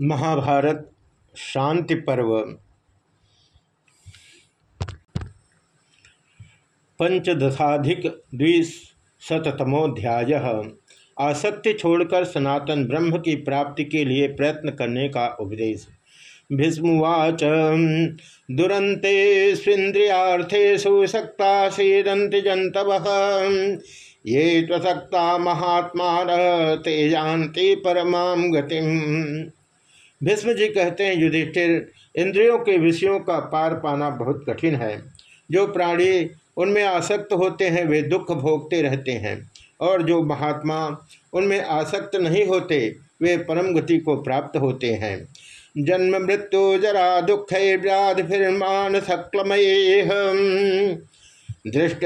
महाभारत शांति पर्व। पंचदशाधिक द्विशतमोध्याय आसक्ति छोड़कर सनातन ब्रह्म की प्राप्ति के लिए प्रयत्न करने का उपदेश। भीष्मवाच दुरंते स्विंद्रियार्थेषु सक्ता सीदंति जंतव ये त्वसक्ता महात्मा ते जानती परमाम गतिम। भीष्म जी कहते हैं, युधिष्ठिर, इंद्रियों के विषयों का पार पाना बहुत कठिन है। जो प्राणी उनमें आसक्त होते हैं, वे दुख भोगते रहते हैं। और जो महात्मा उनमें आसक्त नहीं होते, वे परम गति को प्राप्त होते हैं। जन्म मृत्यु जरा दुख व्याध फिर मान सक्लमय दृष्ट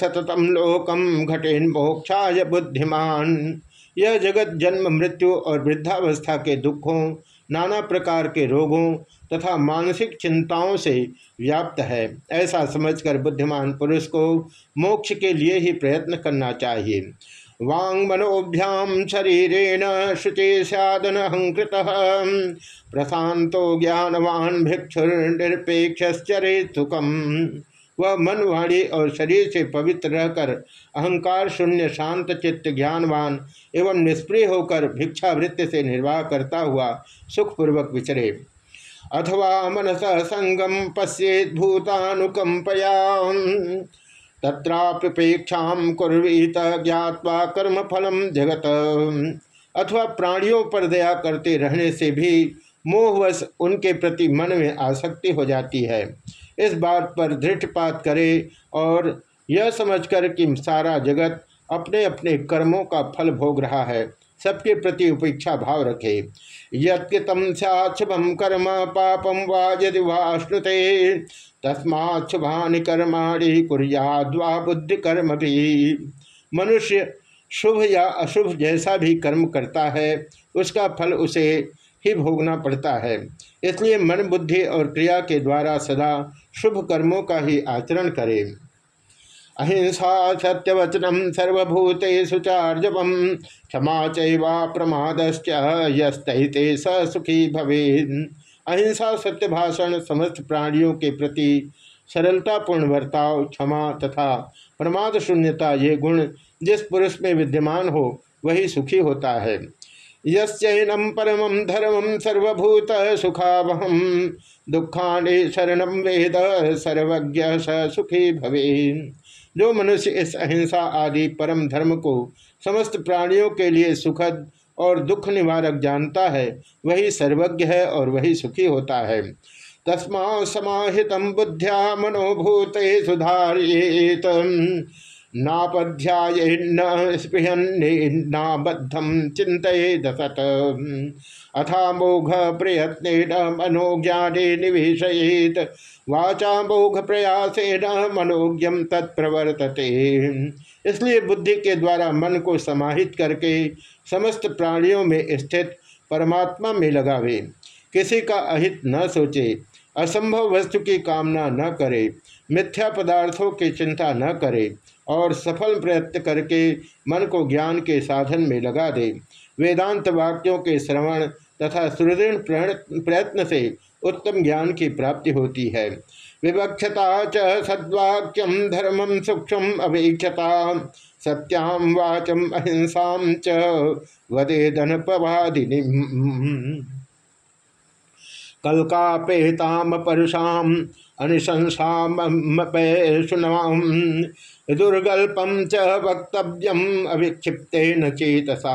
सततम लोकम घटेन मोक्षा बुद्धिमान। यह जगत जन्म मृत्यु और वृद्धावस्था के दुखों नाना प्रकार के रोगों तथा मानसिक चिंताओं से व्याप्त है। ऐसा समझकर बुद्धिमान पुरुष को मोक्ष के लिए ही प्रयत्न करना चाहिए। वांग मनोभ्याम शरीरेण शुचि सदन हंकृत। प्रशांतो ज्ञानवान भिक्षुर्निरपेक्षरे सुखम वह मन वाणी और शरीर से पवित्र रहकर, अहंकार शून्य, शांत चित्त ज्ञानवान एवं निष्प्रिय होकर भिक्षावृत्ति से निर्वाह करता हुआ सुखपूर्वक विचरे। अथवा मनस संगम पश्येत भूतानुकंपया तत्रापेक्षा कुर्वीत ज्ञावा कर्म फलम जगत। अथवा प्राणियों पर दया करते रहने से भी मोहवश उनके प्रति मन में आसक्ति हो जाती है। इस बात पर दृढ़पात करे और यह समझकर कि सारा जगत अपने अपने कर्मों का फल भोग रहा है, सबके प्रति उपेक्षा भाव रखे। यम शुभम कर्म पापम वा यदि शुभानि कर्माणि कुरियाद्वा बुद्धि कर्म भी मनुष्य शुभ या अशुभ जैसा भी कर्म करता है, उसका फल उसे ही भोगना पड़ता है। इसलिए मन बुद्धि और क्रिया के द्वारा सदा शुभ कर्मों का ही आचरण करें। अहिंसा सत्यवचनम सर्वभूतेषु चार्जवम, क्षमा चैवा प्रमादश्च स सुखी भवे अहिंसा सत्य भाषण समस्त प्राणियों के प्रति सरलतापूर्ण वर्ताव क्षमा तथा प्रमाद शून्यता ये गुण जिस पुरुष में विद्यमान हो, वही सुखी होता है। यस्नम परम धर्म सर्वभूत सुखावहम दुखाने शरण वेद सर्वज्ञ स सुखी भवे जो मनुष्य इस अहिंसा आदि परम धर्म को समस्त प्राणियों के लिए सुखद और दुख निवारक जानता है, वही सर्वज्ञ है और वही सुखी होता है। तस्मा समाहित बुद्ध्या मनोभूत सुधारित। नापध्याय न स्पृहन्नाबद्धम चिंत दसत। अथा मोघ प्रयत्न मनोज्ञाने निवेशयेत। वाचा मोघ प्रयासेन मनोज्ञम तत्प्रवर्तते। इसलिए बुद्धि के द्वारा मन को समाहित करके समस्त प्राणियों में स्थित परमात्मा में लगावे। किसी का अहित न सोचे, असंभव वस्तु की कामना न करे मिथ्या पदार्थों की चिंता न करे और सफल प्रयत्न करके मन को ज्ञान के साधन में लगा दे। वेदांत वाक्यों के श्रवण तथा सुदृढ़ प्रयत्न से उत्तम ज्ञान की प्राप्ति होती है। विवक्षता च सद्वाक्यम धर्मम सूक्ष्म अवेक्षता सत्याम वाचम अहिंसा च वदेदन पवादिनी कलकापेताम परुषाम अनुशंसामपैषुनाम दुर्गल्पम च वक्तव्यम अभिक्षिप्ते न चेतसा।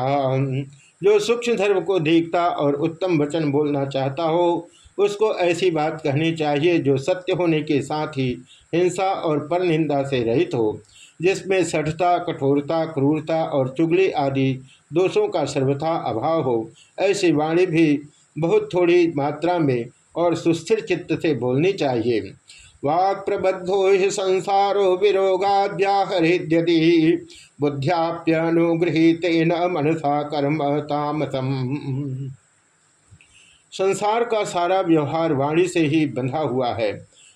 जो सूक्ष्म धर्म को देखता और उत्तम वचन बोलना चाहता हो, उसको ऐसी बात कहनी चाहिए जो सत्य होने के साथ ही हिंसा और पर निंदा से रहित हो, जिसमें सठता, कठोरता, क्रूरता और चुगली आदि दोषों का सर्वथा अभाव हो। ऐसी वाणी भी बहुत थोड़ी मात्रा में और सुस्थिर चित्त से बोलनी चाहिए। वाक् प्रबद्धो हि संसारो विरोगाद्याहृद्यति बुद्ध्याप्यनुगृहितेन मनसा कर्म तामसम। संसार का सारा व्यवहार वाणी से ही बंधा हुआ है।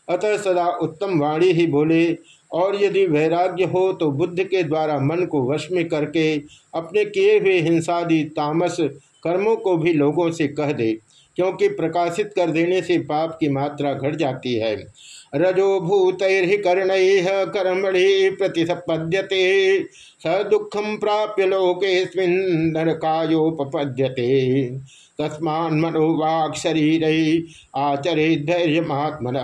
अतः सदा उत्तम वाणी ही बोले, और यदि वैराग्य हो तो बुद्ध के द्वारा मन को वश में करके अपने किए हुए हिंसादि तामस कर्मों को भी लोगों से कह दे। क्योंकि प्रकाशित कर देने से पाप की मात्रा घट जाती है। रजो भूतैर्हि कर्ण कर्मणि प्रतिसपद्यते। स दुखम प्राप्य लोके नरकायोपद्यते तस्मान मनोवाक शरीर आचरे धैर्य महात्मन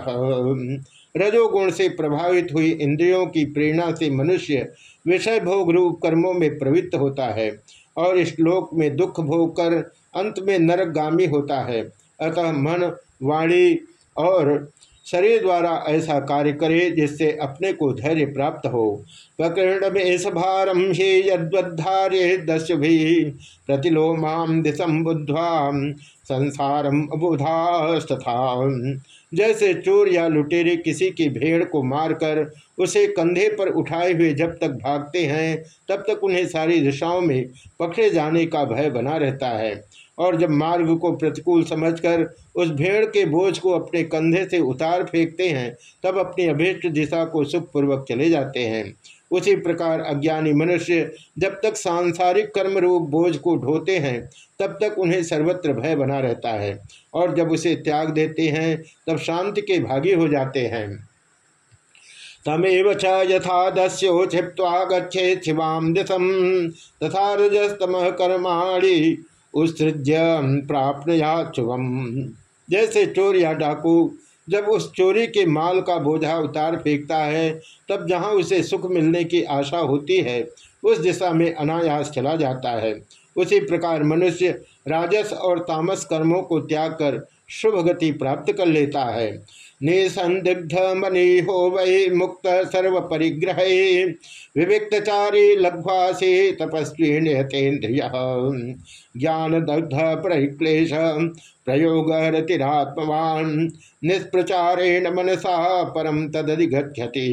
रजोगुण से प्रभावित हुई इंद्रियों की प्रेरणा से मनुष्य विषय भोग रूप कर्मों में प्रवृत्त होता है और इस लोक में दुख भोग कर अंत में नरकगामी होता है। अतः मन, वाणी और शरीर द्वारा ऐसा कार्य करे जिससे अपने को धैर्य प्राप्त हो। प्रकरण में भारम हे यद्वद्धार्य दस्य भी प्रतिलोमाम दिशम बुद्धवाम संसारम अबुधास्तथा जैसे चोर या लुटेरे किसी की भेड़ को मारकर उसे कंधे पर उठाए हुए जब तक भागते हैं, तब तक उन्हें सारी दिशाओं में पकड़े जाने का भय बना रहता है। और जब मार्ग को प्रतिकूल समझकर उस भेड़ के बोझ को अपने कंधे से उतार फेंकते हैं, तब अपनी अभीष्ट दिशा को सुखपूर्वक चले जाते हैं। उसी प्रकार अज्ञानी मनुष्य जब तक सांसारिक कर्म रूप बोझ को ढोते हैं, तब तक उन्हें सर्वत्र भय बना रहता है और जब उसे त्याग देते हैं, तब शांति के भागी हो जाते हैं। तमेव च यथा दस्यो क्षिप्वा गच्छे शिवाम दिशम तथा रजस्तम कर्माणी उत्सृज्य प्राप्त शुभम। जैसे चोर या डाकू जब उस चोरी के माल का बोझा उतार फेंकता है, तब जहाँ उसे सुख मिलने की आशा होती है, उस दिशा में अनायास चला जाता है। उसी प्रकार मनुष्य राजस और तामस कर्मों को त्याग कर शुभ गति प्राप्त कर लेता है। निसंदिग्ध मनी हो वही मुक्त सर्व परिग्रह विविक्तचारी लघ्वासी तपस्वी निहतेन्द्रिय ज्ञान दग्ध परिक्लेश प्रयोग रतिरात्मवान निष्प्रचारेण मनसा परम तदधिगछति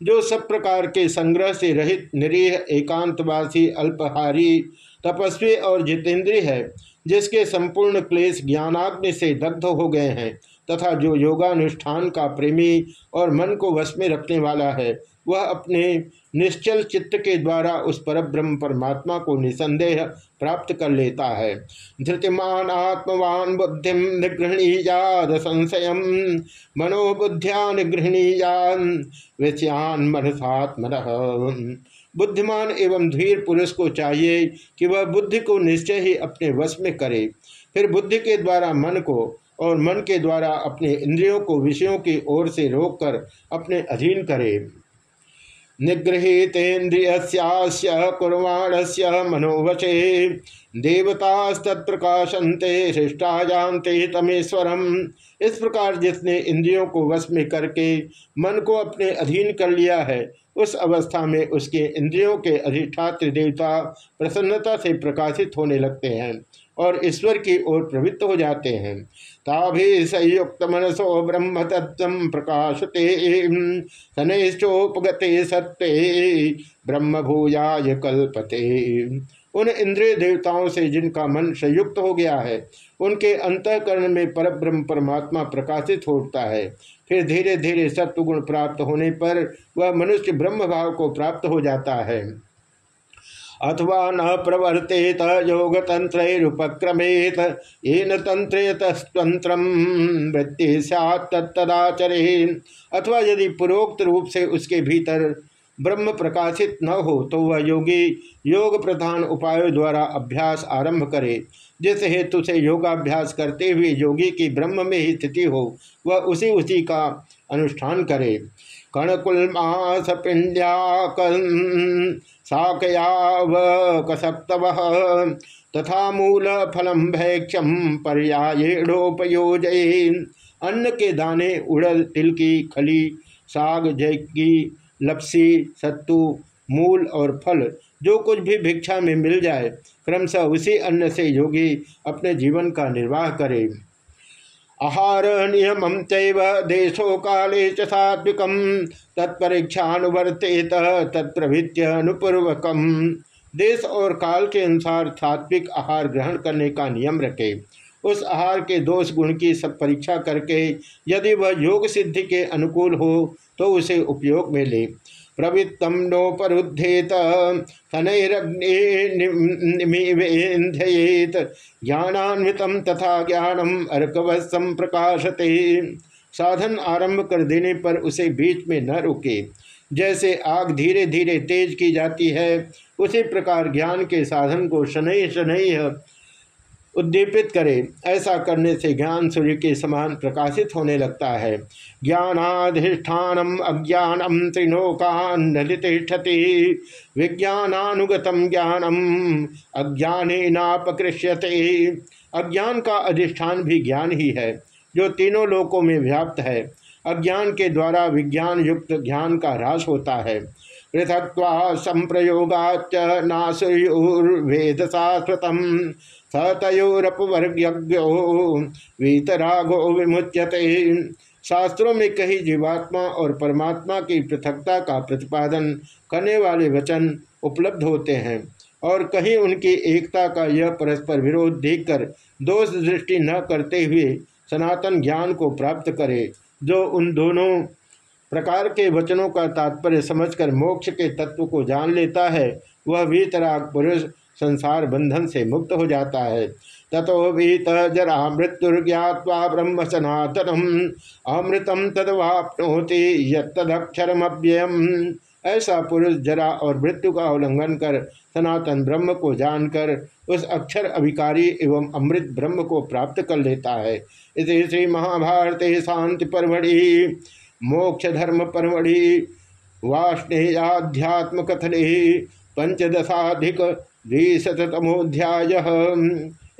जो सब प्रकार के संग्रह से रहित निरीह एकांतवासी अल्पहारी तपस्वी और जितेंद्रिय है, जिसके संपूर्ण क्लेश ज्ञानाग्नि से दग्ध हो गए हैं तथा जो योगानुष्ठान का प्रेमी और मन को वश में रखने वाला है, वह अपने निश्चल चित्त के द्वारा उस पर ब्रह्म परमात्मा को निसंदेह प्राप्त कर लेता है। धृतिमान आत्मवान बुद्धि निगृहणीयाद संशय, मनोबुद्ध्या निगृहणीयान विषयान मनसात्म बुद्धिमान एवं धीर पुरुष को चाहिए कि वह बुद्धि को निश्चय ही अपने वश में करे। फिर बुद्धि के द्वारा मन को और मन के द्वारा अपने इंद्रियों को विषयों की ओर से रोककर अपने अधीन करे। निगृहीतेन्द्रिय कुर्वाण से मनोवचे देवतास्तत्प्रकाशंते हृष्टा जानते तमेश्वरम। इस प्रकार जिसने इंद्रियों को वश में करके मन को अपने अधीन कर लिया है उस अवस्था में उसके इंद्रियों के अधिष्ठात्र देवता प्रसन्नता से प्रकाशित होने लगते हैं और ईश्वर की ओर प्रवृत्त हो जाते हैं। ताभि संयुक्त मनसो ब्रह्म तत्व प्रकाशते शनैश्चोपगते सत्य ब्रह्म भूयाय कल्पते। उन इंद्रिय देवताओं से जिनका मन संयुक्त हो गया है, उनके अंतकरण में परब्रह्म परमात्मा प्रकाशित होता है। फिर धीरे धीरे सत्वगुण प्राप्त होने पर वह मनुष्य ब्रह्म भाव को प्राप्त हो जाता है। अथवा न प्रवर्तेत योग तंत्रुपक्रमेत ये येन तंत्रेतस्वंत्र वृत्ति सत्तदाचरे अथवा यदि पूर्वोक्त रूप से उसके भीतर ब्रह्म प्रकाशित न हो तो वह योगी योग प्रधान उपायों द्वारा अभ्यास आरंभ करे। जिस हेतु से योगाभ्यास करते हुए योगी की ब्रह्म में ही स्थिति हो, वह उसी उसी का अनुष्ठान करे। कणकुलमास तथा मूल फलम भैक्षम पर्यायोपयोजय अन्न के दाने उड़ल तिल की खली, साग, जैकी लपसी, सत्तू, मूल और फल, जो कुछ भी भिक्षा में मिल जाए, क्रमशः उसी अन्न से योगी अपने जीवन का निर्वाह करे। आहार नियम देशो काले च सात्विक, तत्परीक्षानुवर्तेत तत्प्रभृत्य अनुपूर्वक देश और काल के अनुसार सात्विक आहार ग्रहण करने का नियम रखे। उस आहार के दोष गुण की सब परीक्षा करके, यदि वह योग सिद्धि के अनुकूल हो तो उसे उपयोग में ले। प्रवृत्तम नोपरुद्धेत शनैरग्निवेन्धयेत ज्ञानान्वित तथा ज्ञानम अर्कवत्सम प्रकाशते साधन आरंभ कर देने पर उसे बीच में न रुके। जैसे आग धीरे धीरे तेज की जाती है, उसी प्रकार ज्ञान के साधन को शनैः शनैः उद्दीपित करे। ऐसा करने से ज्ञान सूर्य के समान प्रकाशित होने लगता है। ज्ञानाधिष्ठानम अज्ञानम त्रिलोकान्नतिष्ठति विज्ञानानुगतम ज्ञानम अज्ञान नापकृष्यते अज्ञान का अधिष्ठान भी ज्ञान ही है, जो तीनों लोकों में व्याप्त है। अज्ञान के द्वारा विज्ञान युक्त ज्ञान का ह्रास होता है। पृथक्वा संप्रयोगाच नासुर्वेद शाश्वतम सतयोरपवर्ग्यो वीतरागो विमुच्यते। शास्त्रों में कही जीवात्मा और परमात्मा की पृथकता का प्रतिपादन करने वाले वचन उपलब्ध होते हैं और कहीं उनकी एकता का यह परस्पर विरोध देखकर दोष दृष्टि न करते हुए सनातन ज्ञान को प्राप्त करे, जो उन दोनों प्रकार के वचनों का तात्पर्य समझकर मोक्ष के तत्व को जान लेता है, वह वीतराग पुरुष संसार बंधन से मुक्त हो जाता है। ततो वीत जरा मृत्युर्ज्ञावा ब्रह्म सनातनम, अमृतम तदवापनोति यदक्षरमव्ययम ऐसा पुरुष जरा और मृत्यु का उल्लंघन कर सनातन ब्रह्म को जानकर उस अक्षर अभिकारी एवं अमृत ब्रह्म को प्राप्त कर लेता है। इस श्री महाभारत शांति परमढ़ि। मोक्ष धर्म परमढ़ि वाष्णेयाध्यात्म कथने पंचदशाधिक द्विशतमोध्याय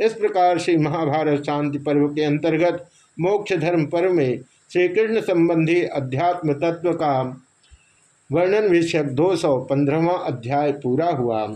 इस प्रकार से महाभारत शांति पर्व के अंतर्गत मोक्ष धर्म पर्व में श्री कृष्ण संबंधी अध्यात्म तत्व का वर्णन विषयक दो सौ पंद्रहवा अध्याय पूरा हुआ।